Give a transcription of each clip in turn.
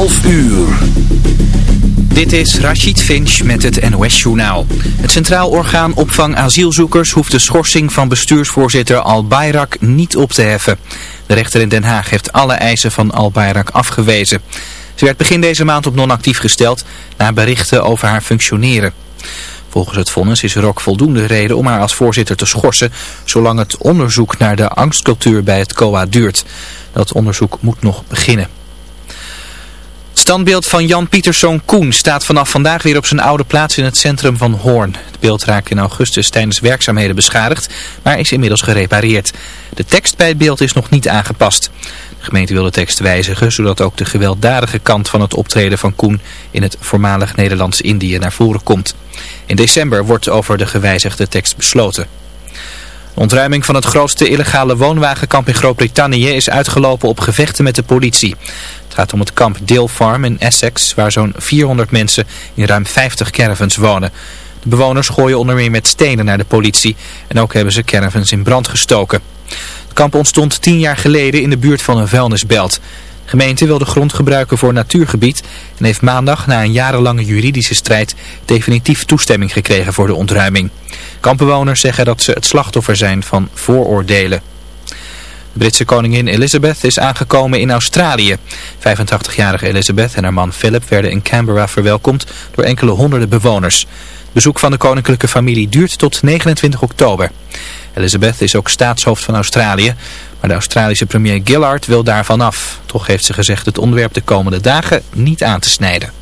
12 uur. Dit is Rachid Finch met het NOS-journaal. Het Centraal Orgaan Opvang Asielzoekers hoeft de schorsing van bestuursvoorzitter Al Bayrak niet op te heffen. De rechter in Den Haag heeft alle eisen van Al Bayrak afgewezen. Ze werd begin deze maand op non-actief gesteld na berichten over haar functioneren. Volgens het vonnis is er ook voldoende reden om haar als voorzitter te schorsen, zolang het onderzoek naar de angstcultuur bij het COA duurt. Dat onderzoek moet nog beginnen. Standbeeld van Jan Pieterszoon Koen staat vanaf vandaag weer op zijn oude plaats in het centrum van Hoorn. Het beeld raakte in augustus tijdens werkzaamheden beschadigd, maar is inmiddels gerepareerd. De tekst bij het beeld is nog niet aangepast. De gemeente wil de tekst wijzigen, zodat ook de gewelddadige kant van het optreden van Koen in het voormalig Nederlands-Indië naar voren komt. In december wordt over de gewijzigde tekst besloten. De ontruiming van het grootste illegale woonwagenkamp in Groot-Brittannië is uitgelopen op gevechten met de politie. Het gaat om het kamp Dale Farm in Essex, waar zo'n 400 mensen in ruim 50 caravans wonen. De bewoners gooien onder meer met stenen naar de politie en ook hebben ze caravans in brand gestoken. Het kamp ontstond tien jaar geleden in de buurt van een vuilnisbelt. De gemeente wil de grond gebruiken voor natuurgebied en heeft maandag na een jarenlange juridische strijd definitief toestemming gekregen voor de ontruiming. Kampbewoners zeggen dat ze het slachtoffer zijn van vooroordelen. Britse koningin Elizabeth is aangekomen in Australië. 85-jarige Elizabeth en haar man Philip werden in Canberra verwelkomd door enkele honderden bewoners. Bezoek van de koninklijke familie duurt tot 29 oktober. Elizabeth is ook staatshoofd van Australië, maar de Australische premier Gillard wil daarvan af. Toch heeft ze gezegd het onderwerp de komende dagen niet aan te snijden.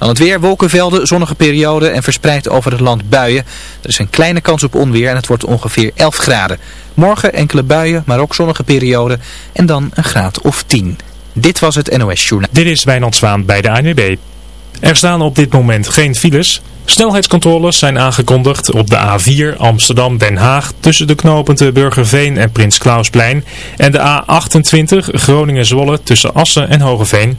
Dan het weer, wolkenvelden, zonnige periode en verspreid over het land buien. Er is een kleine kans op onweer en het wordt ongeveer 11 graden. Morgen enkele buien, maar ook zonnige periode en dan een graad of 10. Dit was het NOS Journaal. Dit is Wijnand Zwaan bij de ANWB. Er staan op dit moment geen files. Snelheidscontroles zijn aangekondigd op de A4 Amsterdam-Den Haag tussen de knooppunten Burgerveen en Prins Klausplein en de A28 Groningen-Zwolle tussen Assen en Hogeveen.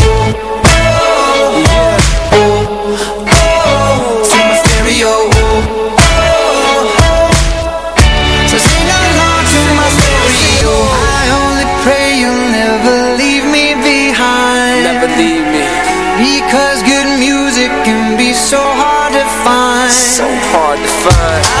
fine.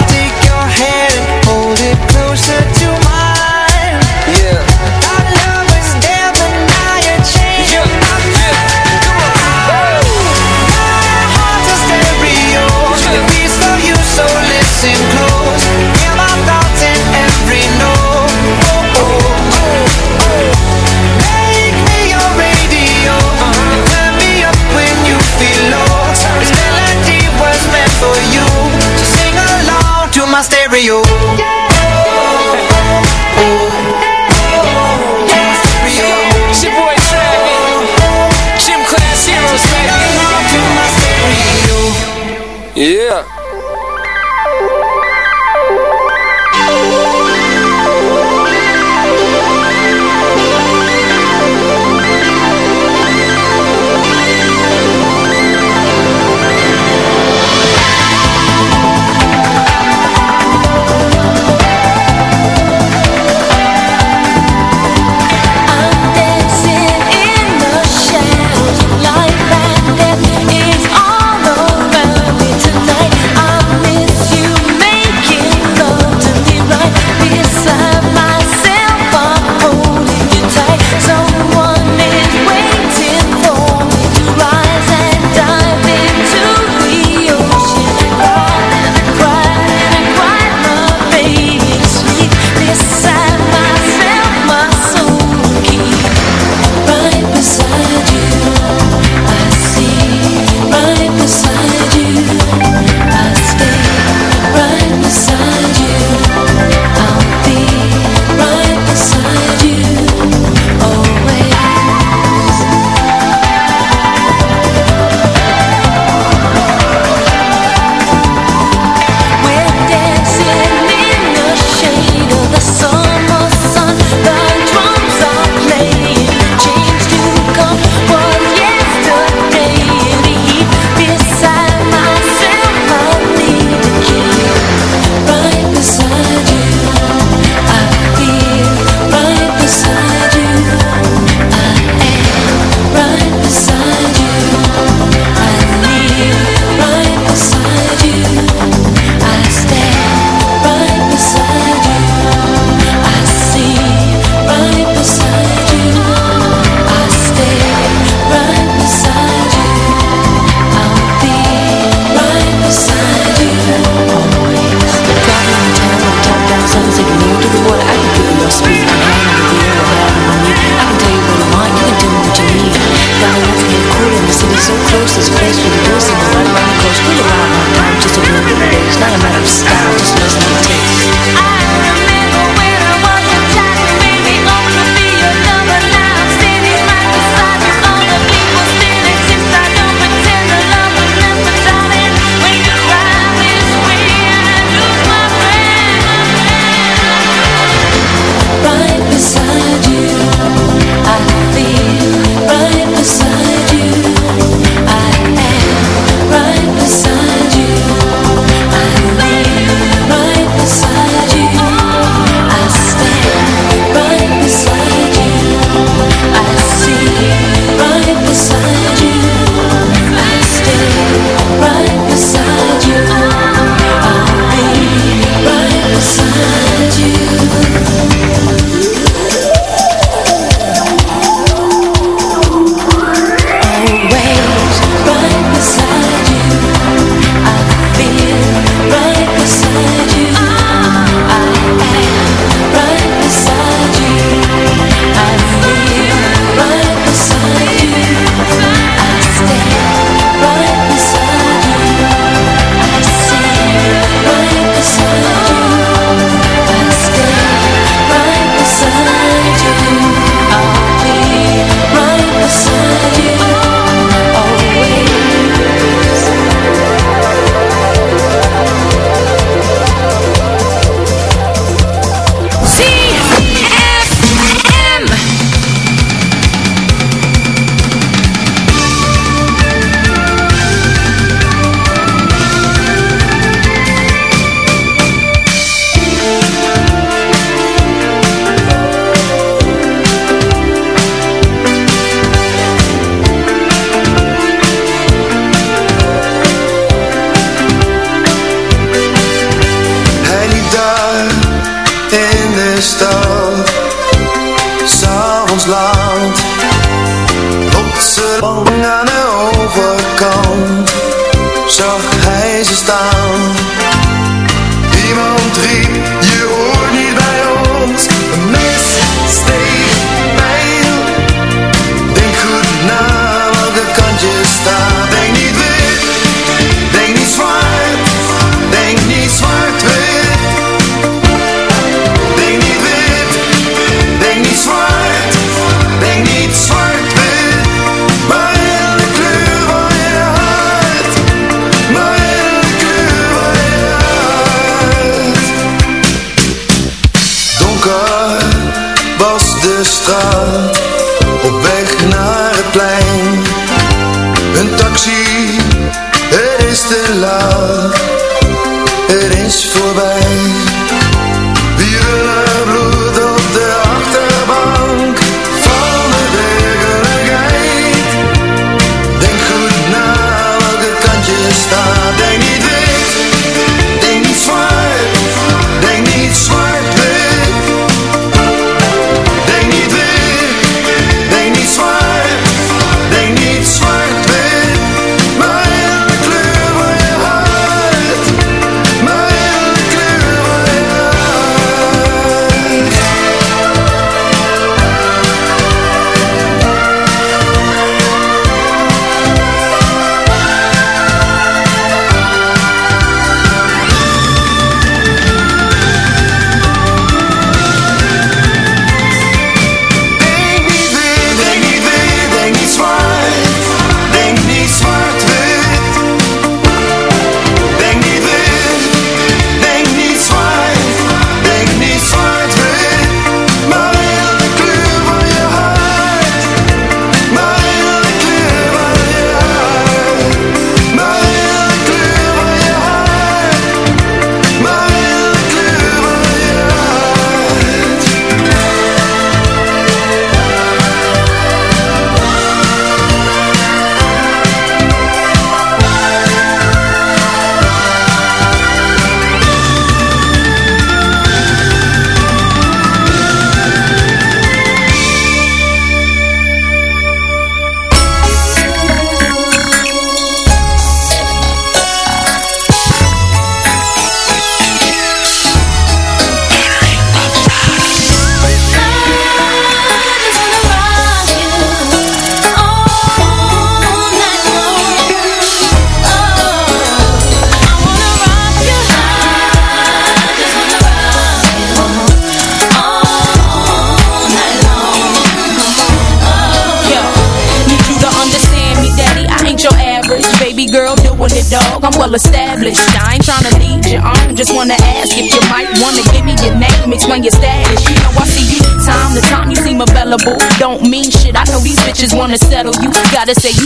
gotta say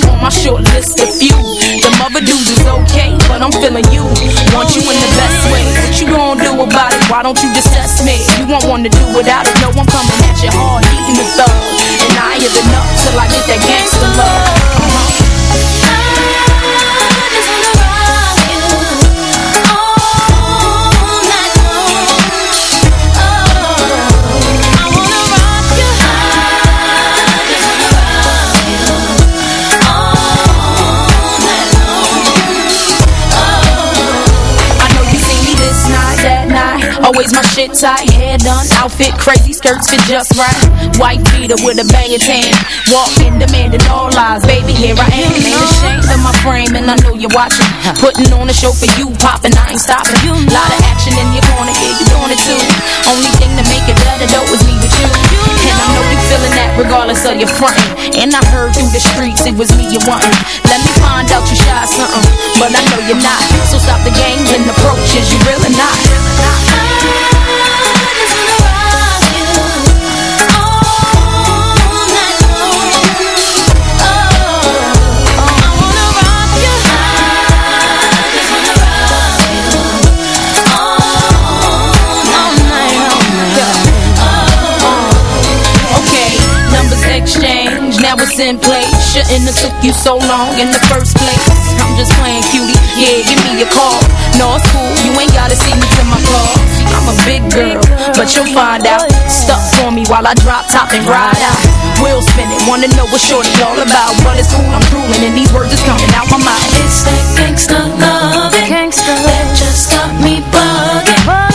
done. Outfit crazy, skirts fit just right. White beater with a bangin' tan. Walkin', demanding all eyes. Baby, here I am. Ain't ashamed of my frame, and I know you're watching. Puttin' on a show for you, poppin', I ain't stoppin'. Lot of action in your corner, here you doin' it too. Only thing to make it better though is me with you. And I know you feelin' that regardless of your frontin'. And I heard through the streets it was me you wantin'. Let me find out you shy somethin', but I know you're not. So stop the games and approaches, you really not. was in play. Shouldn't have took you so long in the first place. I'm just playing cutie, yeah, give me a call. No, it's cool, you ain't gotta see me till my car. I'm a big girl, but you'll find out. Stuck for me while I drop top and ride out. Will spinning, wanna know what shorty all about? But it's cool, I'm drooling and these words is coming out my mouth. It's that gangsta loving gangsta. That just got me bugging.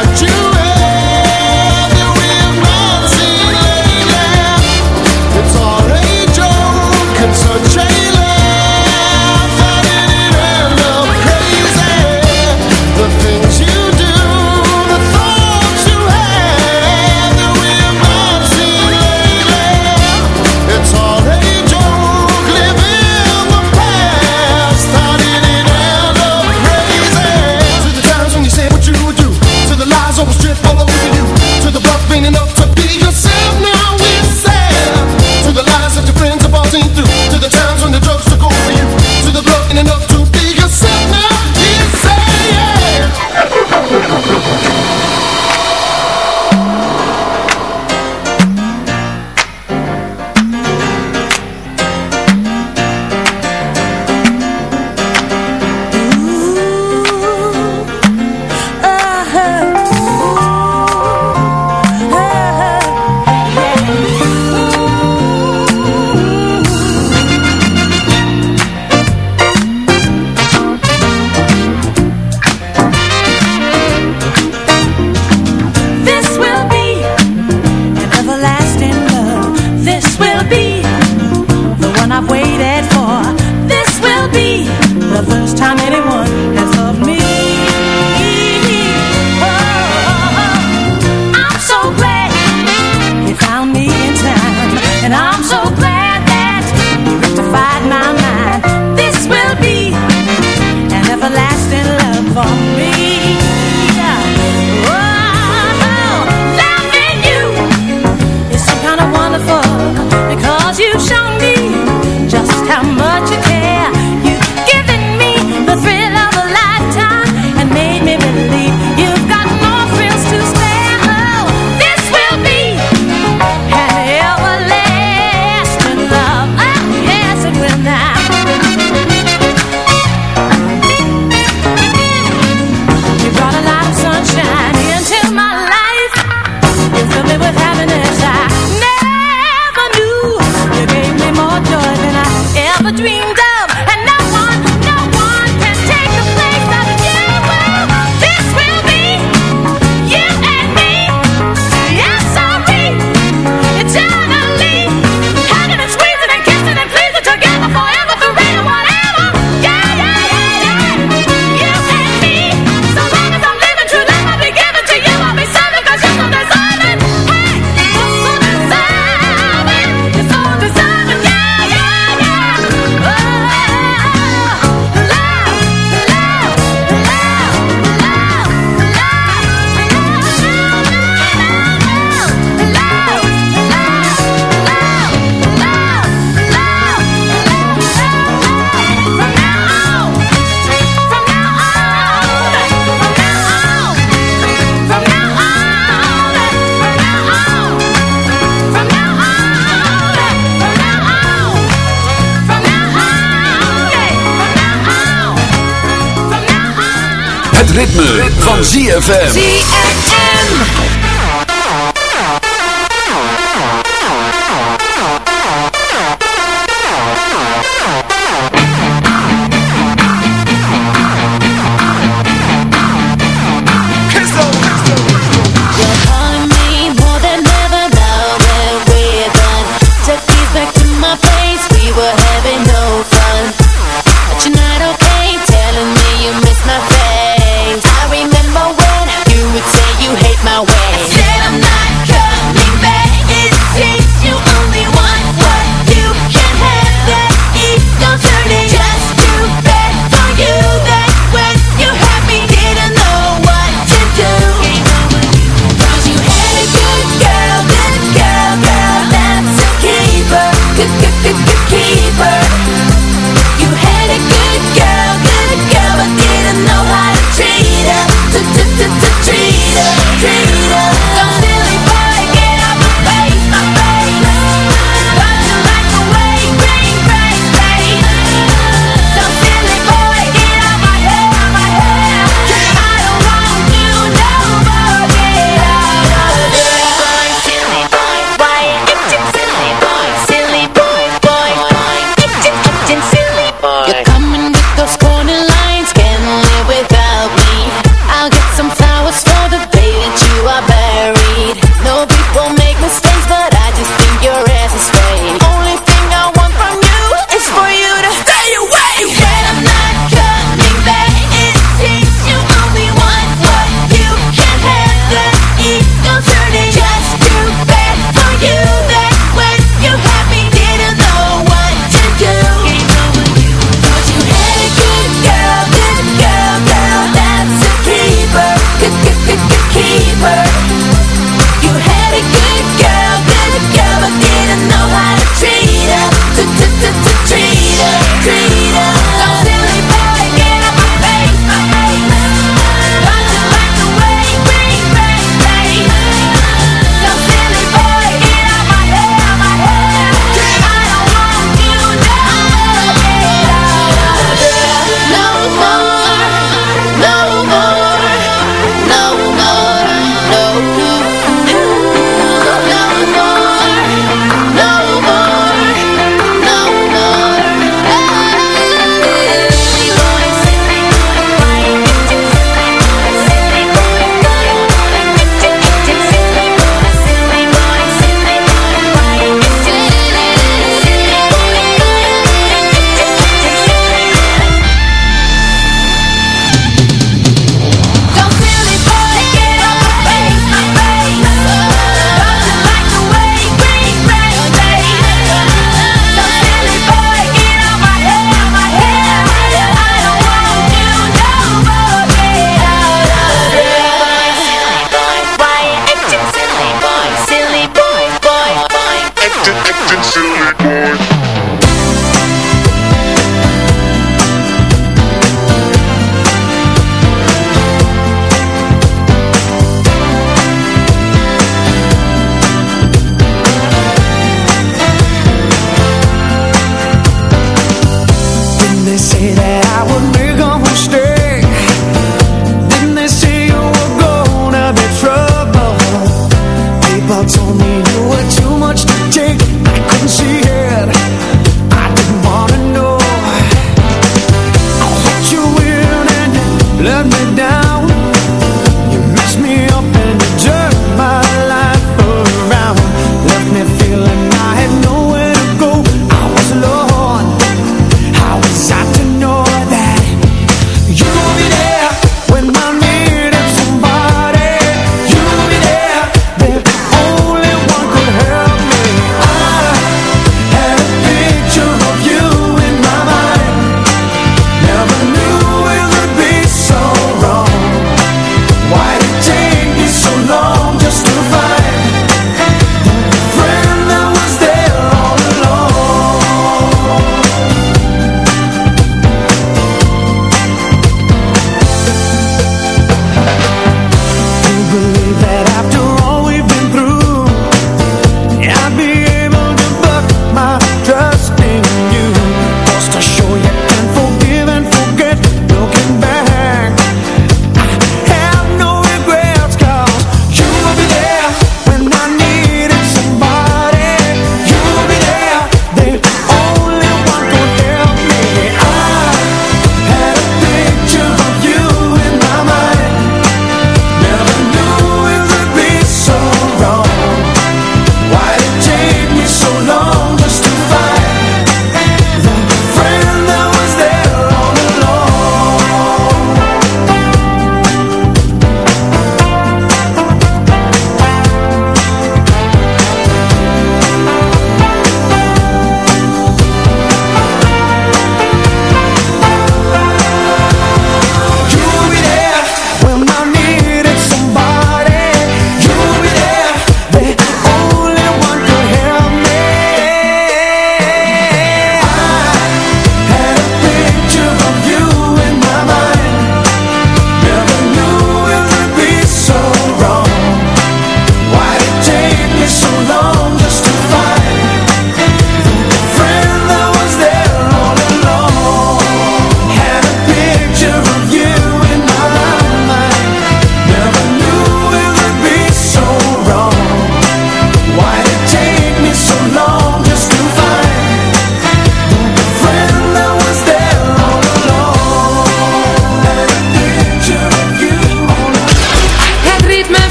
about you.